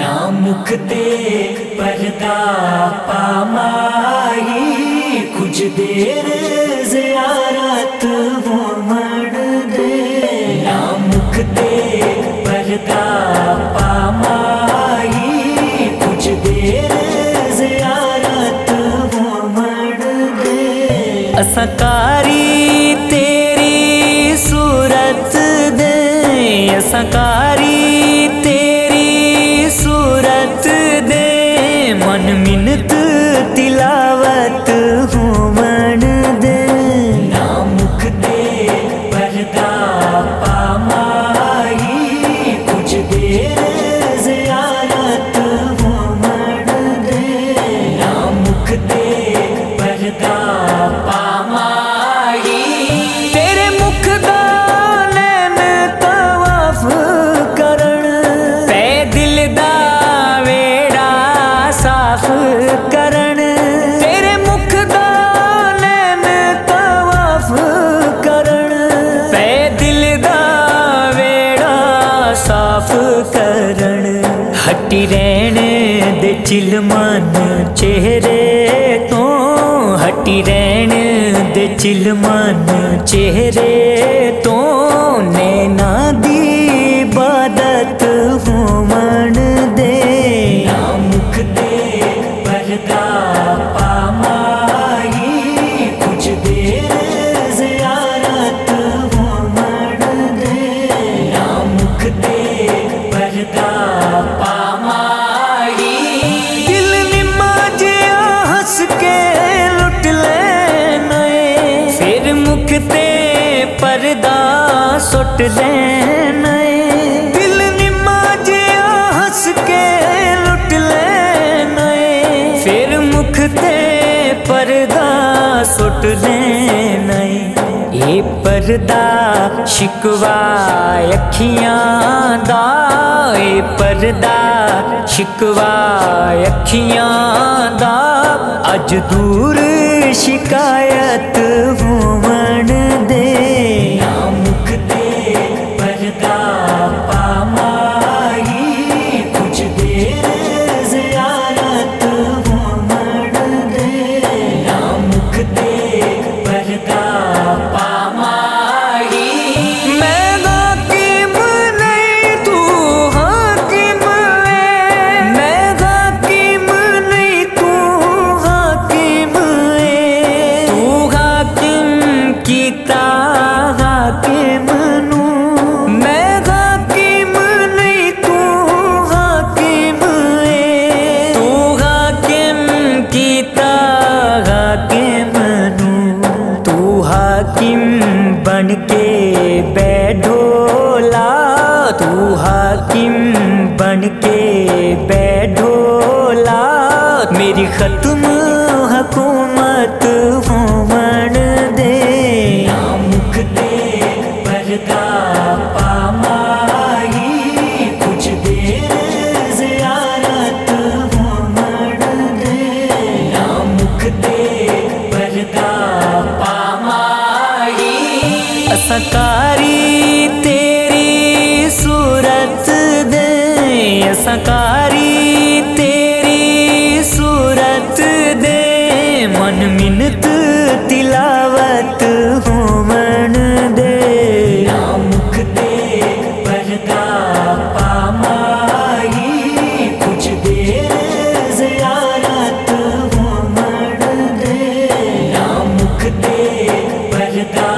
ना मुकते पर्दा पामाही, कुछ देर जियारत वो मड़ दे। मुकते पर्दा पामाही, कुछ देर जियारत वो मड़ दे। असकारी मन मिनत तिलावत होवन दे। ना मुकते पर्दा ਕਰਨ। ਹੱਟੀ ਰਹਿਣ ਦੇ ਚਿਲਮਨ ਚਿਹਰੇ ਤੋਂ। ਹੱਟੀ ਰਹਿਣ ਦੇ ਚਿਲਮਨ ਚਿਹਰੇ ਤੋਂ। सुट ए। दिल निम्मा जिया हंस के लुट ए। फिर मुकते पर्दा सुट ए। ये पर्दा शिकवा अखियाँ दा ये पर्दा शिकवा अखियाँ दा अज दूर शिकायत होवन पर्दा पामाही। मैं हाकिम नहीं तू हाकिम है। मैं हाकिम नहीं तू हाकिम है। तू हाकिम हाकिम के बैठोला तू हाकिम बन के बैठोला मेरी खत्म हुकूमत होवन दे। ना मुकते पर्दा पामाही कुछ देर जियारत दे। ना मुकते पर्दा पामाही सकारी तेरी सूरत दे। मन मिनत तिलावत होमन दे। मुख देख पलका पामाई। कुछ देर जियारत होमन दे। मुख देख पलका